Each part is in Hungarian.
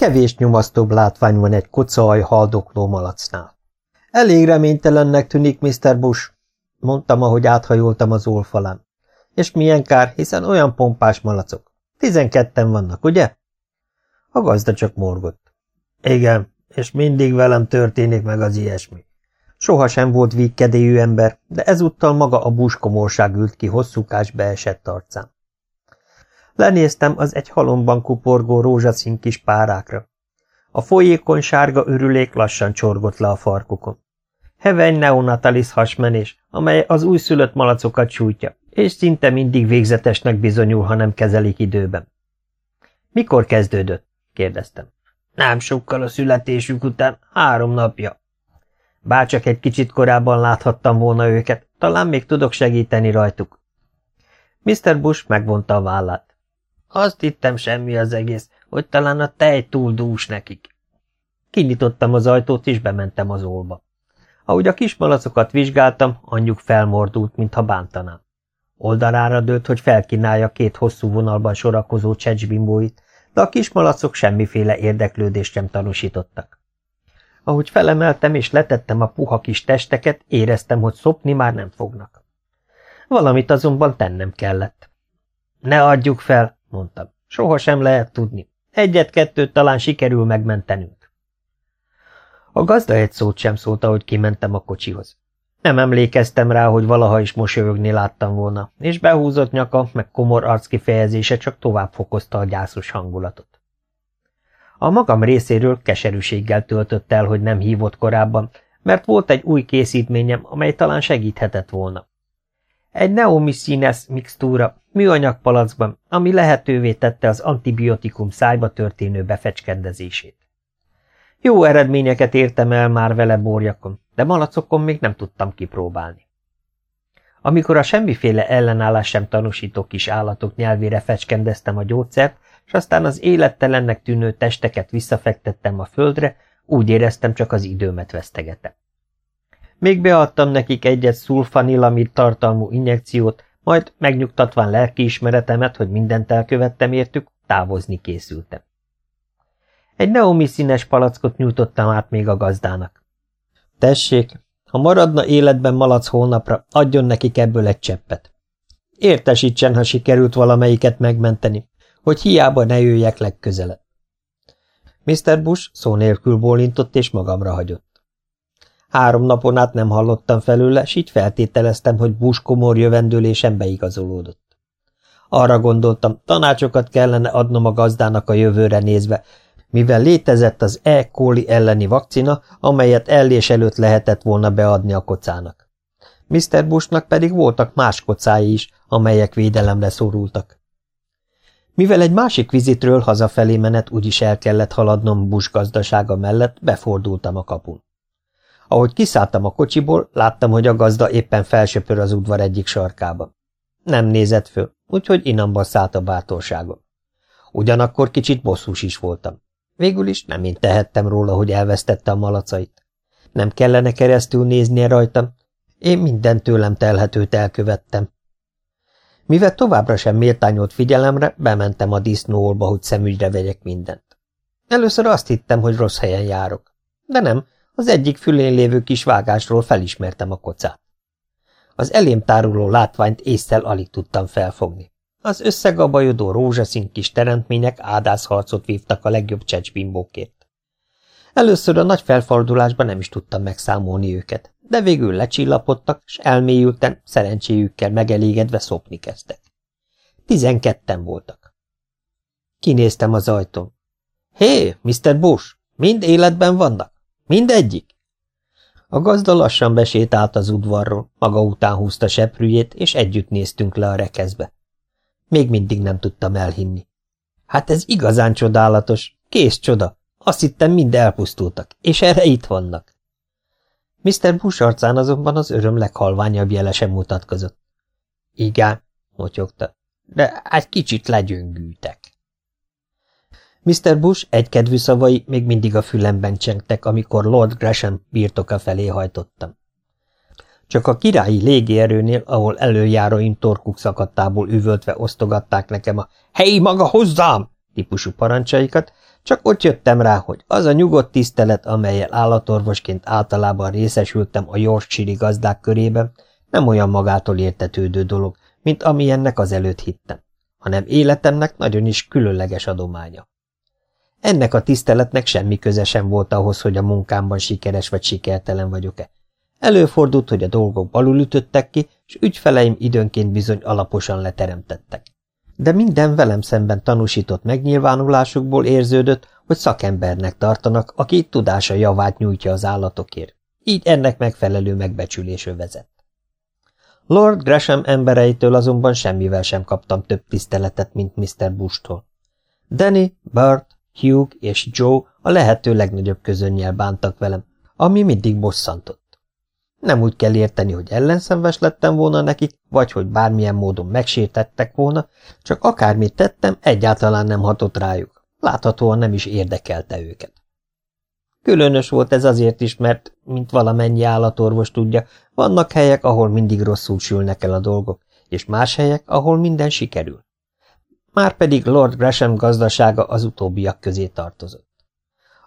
Kevés nyomasztóbb látvány van egy kocaaj haldokló malacnál. Elég reménytelennek tűnik, Mr. Bush, mondtam, ahogy áthajoltam az olfalán. És milyen kár, hiszen olyan pompás malacok. Tizenketten vannak, ugye? A gazda csak morgott. Igen, és mindig velem történik meg az ilyesmi. Soha sem volt vígkedélyű ember, de ezúttal maga a búskomorság ült ki hosszúkás beesett arcán. Lenéztem az egy halomban kuporgó rózsaszín kis párákra. A folyékony sárga örülék lassan csorgott le a farkukon. Heveny neonatalis hasmenés, amely az újszülött malacokat sújtja, és szinte mindig végzetesnek bizonyul, ha nem kezelik időben. Mikor kezdődött? kérdeztem. Nem sokkal a születésük után, három napja. Bárcsak egy kicsit korábban láthattam volna őket, talán még tudok segíteni rajtuk. Mr. Bush megvonta a vállát. Azt hittem semmi az egész, hogy talán a tej túl dús nekik. Kinyitottam az ajtót, és bementem az olba. Ahogy a kismalacokat vizsgáltam, anyjuk felmordult, mintha bántanám. Oldalára dőlt, hogy felkínálja két hosszú vonalban sorakozó csecsbimbóit, de a kismalacok semmiféle érdeklődést sem tanúsítottak. Ahogy felemeltem és letettem a puha kis testeket, éreztem, hogy szopni már nem fognak. Valamit azonban tennem kellett. Ne adjuk fel, mondtam. Soha sem lehet tudni. Egyet-kettőt talán sikerül megmentenünk. A gazda egy szót sem szólt, ahogy kimentem a kocsihoz. Nem emlékeztem rá, hogy valaha is mosolyogni láttam volna, és behúzott nyaka, meg komor arckifejezése csak tovább fokozta a gyászos hangulatot. A magam részéről keserűséggel töltött el, hogy nem hívott korábban, mert volt egy új készítményem, amely talán segíthetett volna. Egy neomycines mixtúra műanyag palackban, ami lehetővé tette az antibiotikum szájba történő befecskendezését. Jó eredményeket értem el már vele borjakon, de malacokon még nem tudtam kipróbálni. Amikor a semmiféle ellenállás sem tanúsító kis állatok nyelvére fecskendeztem a gyógyszert, és aztán az élettelennek tűnő testeket visszafektettem a földre, úgy éreztem, csak az időmet vesztegetem. Még beadtam nekik egyet szulfanilamid tartalmú injekciót, majd megnyugtatván lelkiismeretemet, hogy mindent elkövettem értük, távozni készültem. Egy neomi színes palackot nyújtottam át még a gazdának. Tessék, ha maradna életben malac holnapra, adjon nekik ebből egy cseppet. Értesítsen, ha sikerült valamelyiket megmenteni, hogy hiába ne jöjjek legközelebb. Mr. Bush szó nélkül bólintott és magamra hagyott. Három napon át nem hallottam felőle, s így feltételeztem, hogy Bush komor jövendőlésem beigazolódott. Arra gondoltam, tanácsokat kellene adnom a gazdának a jövőre nézve, mivel létezett az E. coli elleni vakcina, amelyet ellés előtt lehetett volna beadni a kocának. Mr. Bushnak pedig voltak más kocái is, amelyek védelemre szorultak. Mivel egy másik vizitről hazafelé menet úgyis el kellett haladnom Bush gazdasága mellett, befordultam a kapun. Ahogy kiszálltam a kocsiból, láttam, hogy a gazda éppen felsöpör az udvar egyik sarkába. Nem nézett föl, úgyhogy inamba szállt a bátorságom. Ugyanakkor kicsit bosszús is voltam. Végül is nem én tehettem róla, hogy elvesztette a malacait. Nem kellene keresztül néznie rajtam. Én minden tőlem telhetőt elkövettem. Mivel továbbra sem méltányolt figyelemre, bementem a disznóolba, hogy szemügyre vegyek mindent. Először azt hittem, hogy rossz helyen járok. De nem, az egyik fülén lévő kis vágásról felismertem a kocát. Az elém táruló látványt észszel alig tudtam felfogni. Az összegabajodó rózsaszín kis teremtmények ádászharcot vívtak a legjobb csecsbimbókért. Először a nagy felfordulásban nem is tudtam megszámolni őket, de végül lecsillapodtak, s elmélyülten, szerencséjükkel megelégedve szopni kezdtek. Tizenketten voltak. Kinéztem az ajtón. Hé, Mr. Bush, mind életben vannak? Mindegyik? A gazda lassan besétált az udvarról, maga után húzta seprűjét, és együtt néztünk le a rekeszbe. Még mindig nem tudtam elhinni. Hát ez igazán csodálatos, kész csoda. Azt hittem, mind elpusztultak, és erre itt vannak. Mr. Bush arcán azonban az öröm leghalványabb jele sem mutatkozott. Igen, motyogta, de egy kicsit legyöngültek. Mr. Bush egykedvű szavai még mindig a fülemben csengtek, amikor Lord Gresham birtoka felé hajtottam. Csak a királyi légierőnél, ahol előjáróim torkuk szakadtából üvöltve osztogatták nekem a helyi maga hozzám típusú parancsaikat, Csak ott jöttem rá, hogy az a nyugodt tisztelet, amelyel állatorvosként általában részesültem a Yorkshire gazdák körében, nem olyan magától értetődő dolog, mint ami ennek az előtt hittem, hanem életemnek nagyon is különleges adománya. Ennek a tiszteletnek semmi köze sem volt ahhoz, hogy a munkámban sikeres vagy sikertelen vagyok-e. Előfordult, hogy a dolgok balul ütöttek ki, és ügyfeleim időnként bizony alaposan leteremtettek. De minden velem szemben tanúsított megnyilvánulásukból érződött, hogy szakembernek tartanak, aki tudása javát nyújtja az állatokért. Így ennek megfelelő megbecsülés vezet. Lord Gresham embereitől azonban semmivel sem kaptam több tiszteletet, mint Mr. Bush-tól. Danny, Bert, Hugh és Joe a lehető legnagyobb közönnyel bántak velem, ami mindig bosszantott. Nem úgy kell érteni, hogy ellenszenves lettem volna nekik, vagy hogy bármilyen módon megsértettek volna, csak akármit tettem, egyáltalán nem hatott rájuk. Láthatóan nem is érdekelte őket. Különös volt ez azért is, mert, mint valamennyi állatorvos tudja, vannak helyek, ahol mindig rosszul sülnek el a dolgok, és más helyek, ahol minden sikerül. Márpedig Lord Gresham gazdasága az utóbbiak közé tartozott.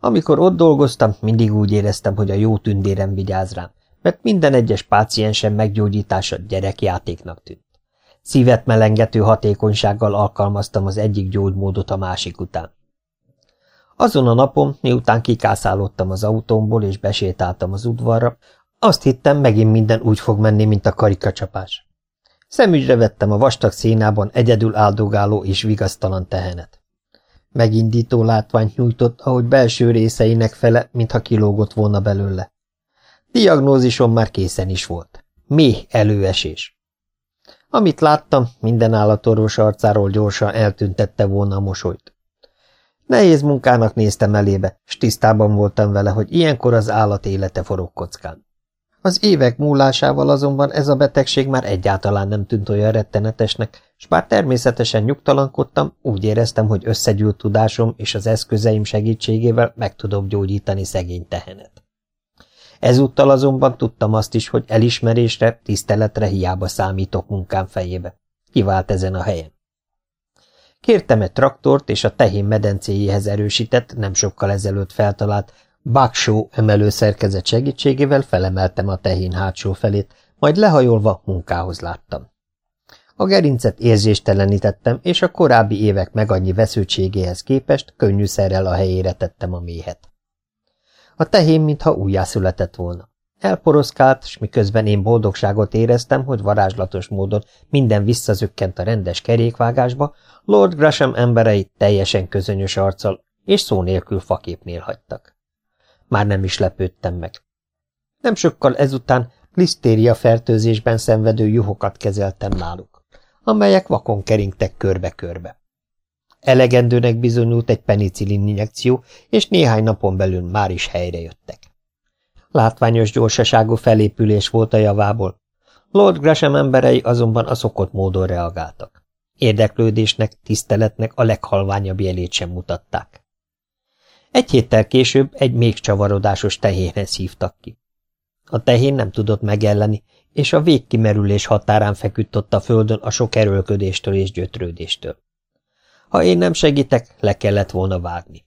Amikor ott dolgoztam, mindig úgy éreztem, hogy a jó tündérem vigyáz rám, mert minden egyes páciensem meggyógyítása gyerekjátéknak tűnt. Szívet melengető hatékonysággal alkalmaztam az egyik gyógymódot a másik után. Azon a napon, miután kikászálódtam az autómból és besétáltam az udvarra, azt hittem, megint minden úgy fog menni, mint a karikacsapás. Szemügyre vettem a vastag szénában egyedül áldogáló és vigasztalan tehenet. Megindító látványt nyújtott, ahogy belső részeinek fele, mintha kilógott volna belőle. Diagnózisom már készen is volt. Méh előesés. Amit láttam, minden állatorvos arcáról gyorsan eltüntette volna a mosolyt. Nehéz munkának néztem elébe, s tisztában voltam vele, hogy ilyenkor az állat élete forog kockán. Az évek múlásával azonban ez a betegség már egyáltalán nem tűnt olyan rettenetesnek, s bár természetesen nyugtalankodtam, úgy éreztem, hogy összegyűlt tudásom és az eszközeim segítségével meg tudom gyógyítani szegény tehenet. Ezúttal azonban tudtam azt is, hogy elismerésre, tiszteletre hiába számítok munkám fejébe. Kivált ezen a helyen. Kértem egy traktort, és a tehén medencéjéhez erősített, nem sokkal ezelőtt feltalált Baksó emelőszerkezet segítségével felemeltem a tehén hátsó felét, majd lehajolva munkához láttam. A gerincet érzéstelenítettem, és a korábbi évek meg annyi veszültségéhez képest könnyűszerrel a helyére tettem a méhet. A tehén, mintha újjászületett volna. Elporoszkált, s miközben én boldogságot éreztem, hogy varázslatos módon minden visszazökkent a rendes kerékvágásba, Lord Gresham emberei teljesen közönyös arccal és szó nélkül faképnél hagytak. Már nem is lepődtem meg. Nem sokkal ezután lisztéria fertőzésben szenvedő juhokat kezeltem náluk, amelyek vakon keringtek körbe-körbe. Elegendőnek bizonyult egy penicillin injekció, és néhány napon belül már is helyrejöttek. Látványos gyorsaságú felépülés volt a javából. Lord Gresham emberei azonban a szokott módon reagáltak. Érdeklődésnek, tiszteletnek a leghalványabb jelét sem mutatták. Egy héttel később egy még csavarodásos tehénhez hívtak ki. A tehén nem tudott megelleni, és a végkimerülés határán feküdt ott a földön a sok erőlködéstől és gyötrődéstől. Ha én nem segítek, le kellett volna vágni.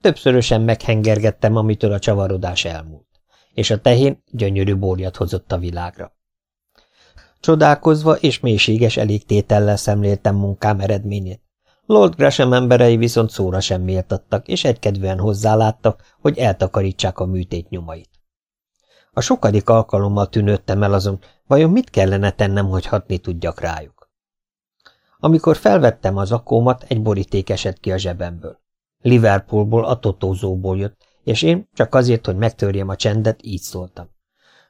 Többszörösen meghengergettem, amitől a csavarodás elmúlt, és a tehén gyönyörű borjat hozott a világra. Csodálkozva és mélységes elégtétellel szemléltem munkám eredményét. Lord Gresham emberei viszont szóra sem méltattak, és egykedvűen hozzáláttak, hogy eltakarítsák a műtét nyomait. A sokadik alkalommal tűnődtem el azon, vajon mit kellene tennem, hogy hatni tudjak rájuk. Amikor felvettem az akómat, egy boríték esett ki a zsebemből. Liverpoolból a totózóból jött, és én csak azért, hogy megtörjem a csendet, így szóltam.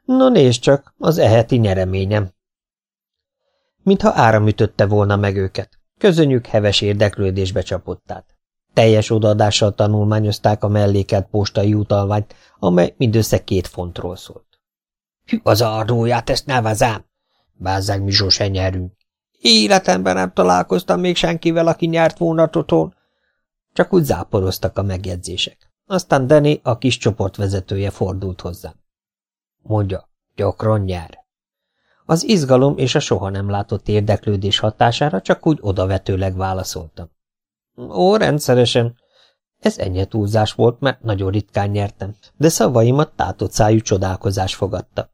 No nézd csak, az eheti nyereményem. Mintha áram ütötte volna meg őket. Közönyük heves érdeklődésbe csapott át. Teljes odaadással tanulmányozták a mellékelt postai utalványt, amely mindössze két fontról szólt. – Hű, az ardóját, ezt nevezem! – bázzák mi sose nyerünk. Életemben nem találkoztam még senkivel, aki nyert volna totón. Csak úgy záporoztak a megjegyzések. Aztán Danny, a kis csoport vezetője fordult hozzám. Mondja, gyakran nyer. Az izgalom és a soha nem látott érdeklődés hatására csak úgy odavetőleg válaszoltam. Ó, rendszeresen. Ez ennyi túlzás volt, mert nagyon ritkán nyertem, de szavaimat tátott szájú csodálkozás fogadta.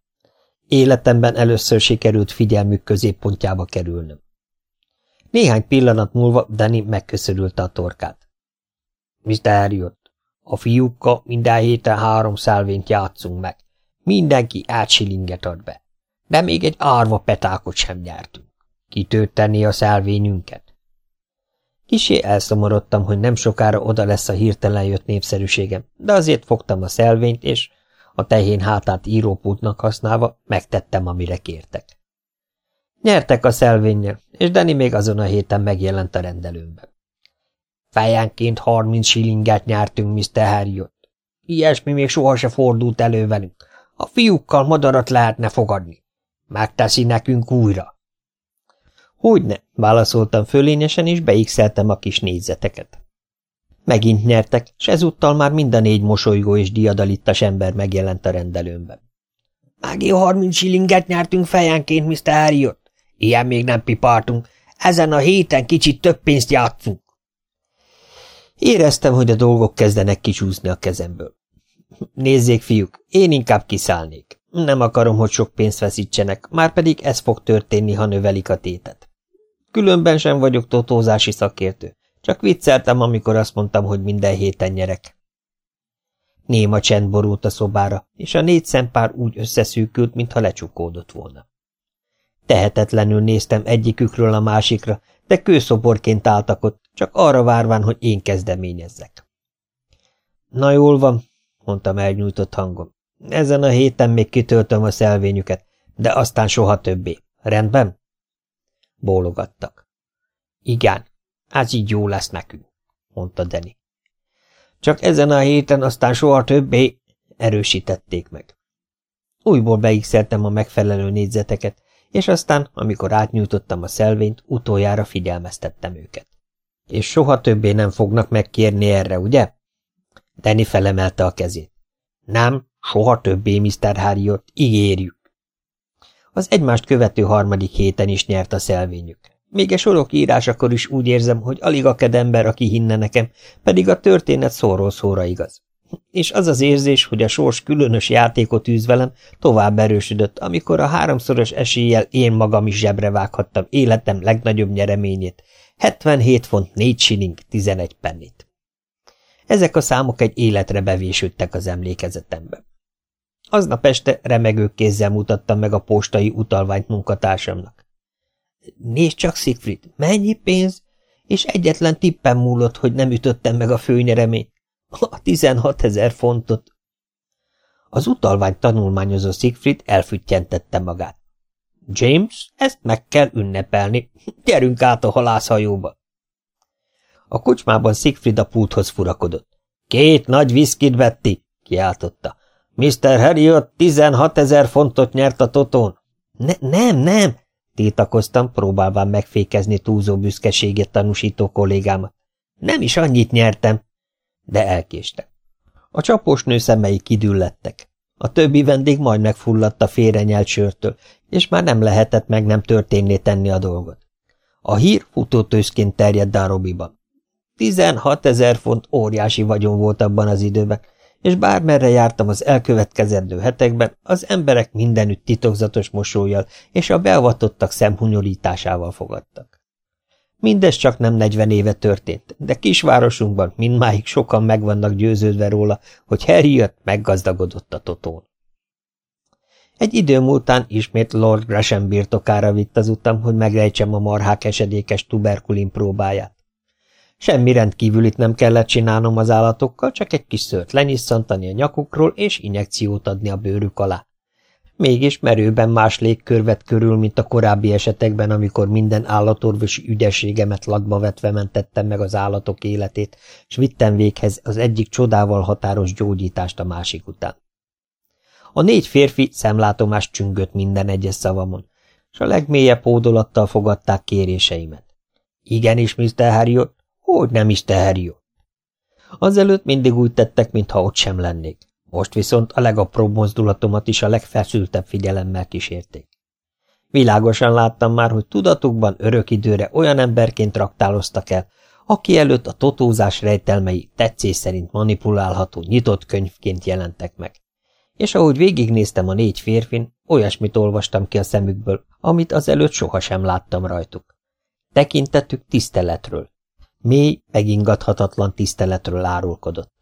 Életemben először sikerült figyelmük középpontjába kerülnöm. Néhány pillanat múlva Danny megköszörülte a torkát. Mr. Harriot, a fiúkkal minden héten három szálvényt játszunk meg. Mindenki átsilinget ad be. De még egy árva petákot sem nyertünk. Kitölteni a szálvényünket? Kisé elszomorodtam, hogy nem sokára oda lesz a hirtelen jött népszerűségem, de azért fogtam a szelvényt, és a tehén hátát írópultnak használva megtettem, amire kértek. Nyertek a szelvénnyel, és Dani még azon a héten megjelent a rendelőmben. Fejenként harminc silinget nyertünk, Mr. Harriot. Ilyesmi még soha fordult elő velünk. A fiúkkal madarat lehetne fogadni. Megteszi nekünk újra. Hogyne, válaszoltam fölényesen, és beigszeltem a kis négyzeteket. Megint nyertek, s ezúttal már mind a négy mosolygó és diadalittas ember megjelent a rendelőmben. Mági harminc silinget nyertünk fejenként, Mr. Harriot. Ilyen még nem pipáltunk. Ezen a héten kicsit több pénzt játszunk. Éreztem, hogy a dolgok kezdenek kicsúszni a kezemből. Nézzék, fiúk, én inkább kiszállnék. Nem akarom, hogy sok pénzt veszítsenek, már pedig ez fog történni, ha növelik a tétet. Különben sem vagyok totózási szakértő. Csak vicceltem, amikor azt mondtam, hogy minden héten nyerek. Néma csend borult a szobára, és a négy szempár úgy összeszűkült, mintha lecsukódott volna. Tehetetlenül néztem egyikükről a másikra, de kőszoborként álltak ott, csak arra várván, hogy én kezdeményezzek. Na jól van, mondtam elnyújtott hangon. Ezen a héten még kitöltöm a szelvényüket, de aztán soha többé. Rendben? Bólogattak. Igen, ez így jó lesz nekünk, mondta Deni. Csak ezen a héten aztán soha többé erősítették meg. Újból beigszeltem a megfelelő négyzeteket, és aztán, amikor átnyújtottam a szelvényt, utoljára figyelmeztettem őket. És soha többé nem fognak megkérni erre, ugye? Danny felemelte a kezét. Nem, soha többé, Mr. Harriot, ígérjük. Az egymást követő harmadik héten is nyert a szelvényük. Még egy sorok írásakor is úgy érzem, hogy alig akad ember, aki hinne nekem, pedig a történet szóról szóra igaz. És az az érzés, hogy a sors különös játékot űz velem, tovább erősödött, amikor a háromszoros eséllyel én magam is zsebre vághattam életem legnagyobb nyereményét, 77 font 4 shilling 11 pennit. Ezek a számok egy életre bevésődtek az emlékezetembe. Aznap este remegő kézzel mutattam meg a postai utalványt munkatársamnak. Nézd csak, Siegfried, mennyi pénz? És egyetlen tippem múlott, hogy nem ütöttem meg a főnyereményt. A tizenhat ezer fontot. Az utalvány tanulmányozó Siegfried elfüttyentette magát. James, ezt meg kell ünnepelni. Gyerünk át a halászhajóba. A kocsmában Siegfried a pulthoz furakodott. Két nagy viszkit vetti, kiáltotta. Mr. Harriot tizenhat ezer fontot nyert a totón. Ne, nem, nem, tiltakoztam, próbálván megfékezni túlzó büszkeséget tanúsító kollégámat. Nem is annyit nyertem de elkéstek. A csapos nő szemei kidüllettek. A többi vendég majd megfulladt a félrenyelt sörtől, és már nem lehetett meg nem történni tenni a dolgot. A hír futótőszként terjedt Darobiban. Tizenhat ezer font óriási vagyon volt abban az időben, és bármerre jártam az elkövetkezendő hetekben, az emberek mindenütt titokzatos mosolyjal és a beavatottak szemhunyolításával fogadtak. Mindez csak nem negyven éve történt, de kisvárosunkban mindmáig sokan meg vannak győződve róla, hogy Harriet meggazdagodott a totón. Egy idő múltán ismét Lord Gresham birtokára vitt az utam, hogy megrejtsem a marhák esedékes tuberkulin próbáját. Semmi rendkívülit nem kellett csinálnom az állatokkal, csak egy kis szőrt lenyisszantani a nyakukról és injekciót adni a bőrük alá. Mégis merőben más légkör vett körül, mint a korábbi esetekben, amikor minden állatorvosi ügyességemet latba vetve mentettem meg az állatok életét, és vittem véghez az egyik csodával határos gyógyítást a másik után. A négy férfi szemlátomást csüngött minden egyes szavamon, és a legmélyebb hódolattal fogadták kéréseimet. Igenis, Mr. Harriot, hogy nem, Mr. Harriot. Azelőtt mindig úgy tettek, mintha ott sem lennék. Most viszont a legapróbb mozdulatomat is a legfeszültebb figyelemmel kísérték. Világosan láttam már, hogy tudatukban örök időre olyan emberként raktáloztak el, aki előtt a totózás rejtelmei tetszés szerint manipulálható nyitott könyvként jelentek meg. És ahogy végignéztem a négy férfin, olyasmit olvastam ki a szemükből, amit azelőtt sohasem láttam rajtuk. Tekintetük tiszteletről. Mély, megingathatatlan tiszteletről árulkodott.